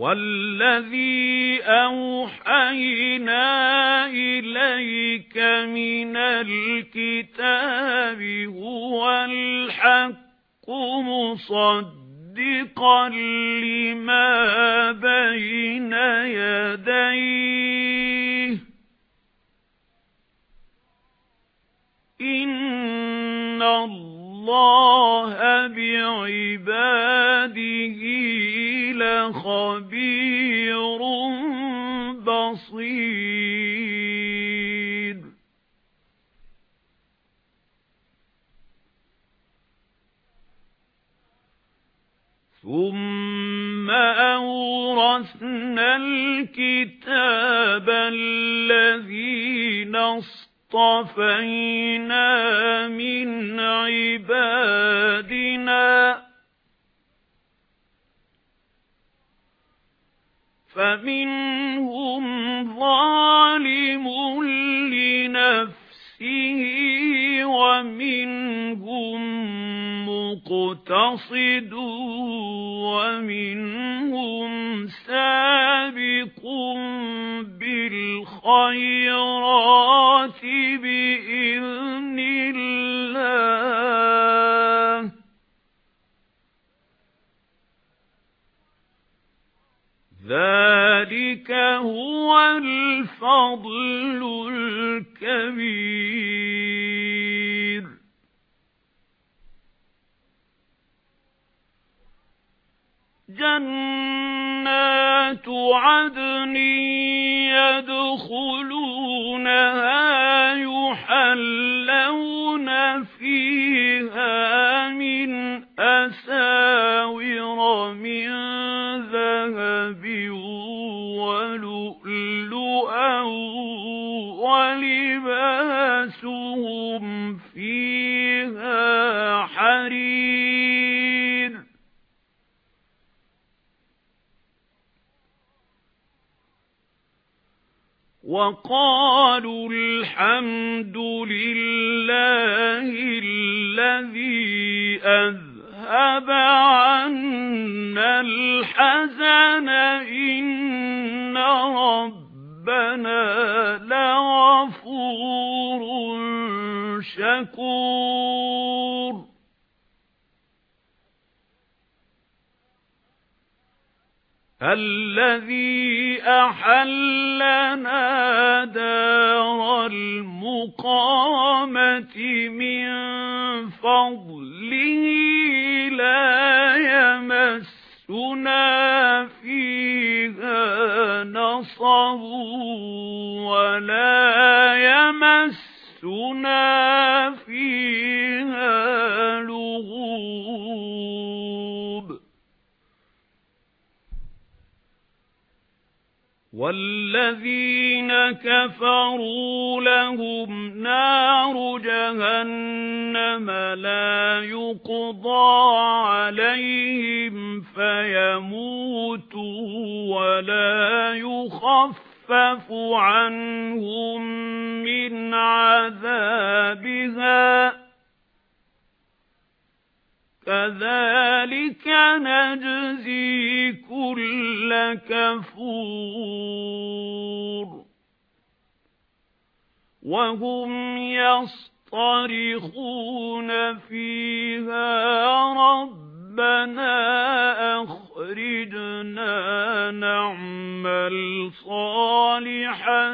وَالَّذِي أَوْحَيْنَا إِلَيْكَ مِنَ الْكِتَابِ هُوَ الْحَقُّ مُصَدِّقًا لِمَا بَيْنَ يَدَيْهِ. إِنَّ اللَّهَ بِعِبَادِهِ لَخَبِيرٌ بَصِيرٌ. ثُمَّ أَوْرَثْنَا الْكِتَابَ الَّذِينَ اصْطَفَيْنَا مِنْ عِبَادِنَا فَمِنْهُمْ ظَالِمٌ لِنَفْسِهِ وَمِنْهُمْ مُقْتَصِدٌ وَمِنْهُمْ سَابِقٌ بِالْخَيْرَاتِ ذَلِكَ هُوَ الْفَضْلُ الْكَبِيرُ. جَنَّاتُ عَدْنٍ يَدْخُلُونَهَا فِيهَا حَرِيرٌ. وَقَالُوا الْحَمْدُ لِلَّهِ الَّذِي أَذْهَبَ عَنَّا الْحَزَنَ. إِنَّ رَبَّنَا لَغَفُورٌ الَّذِي أَحَلَّنَا دَارَ الْمُقَامَةِ مِنْ فَضْلِهِ لَا يَمَسُّنَا فِيهَا نَصَبٌ وَلَا يَمَسُّنَا وَالَّذِينَ كَفَرُوا لَهُمْ نَارُ جَهَنَّمَ لَا يُقْضَى عَلَيْهِمْ فَيَمُوتُوا وَلَا يُخَفَّفُ عَنْهُمْ مِنْ عَذَابِهَا. كَذَلِكَ نَجْزِي كُلَّ كَفُورٍ وَهُمْ يَصْطَرِخُونَ فِيهَا رَبَّنَا أَخْرِجْنَا نَعْمَلْ صَالِحًا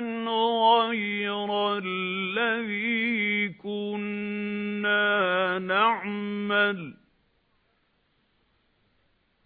غَيْرَ الَّذِي كُنَّا نَعْمَلُ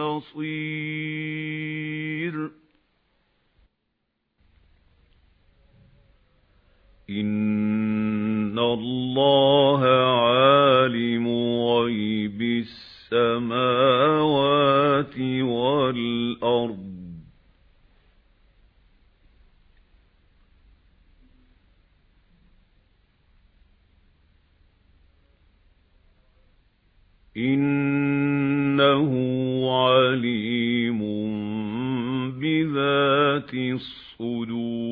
نصير. إن الله عالم غيب السماوات والأرض. إن إِنَّهُ عَلِيمٌ بِذَاتِ الصُّدُورِ.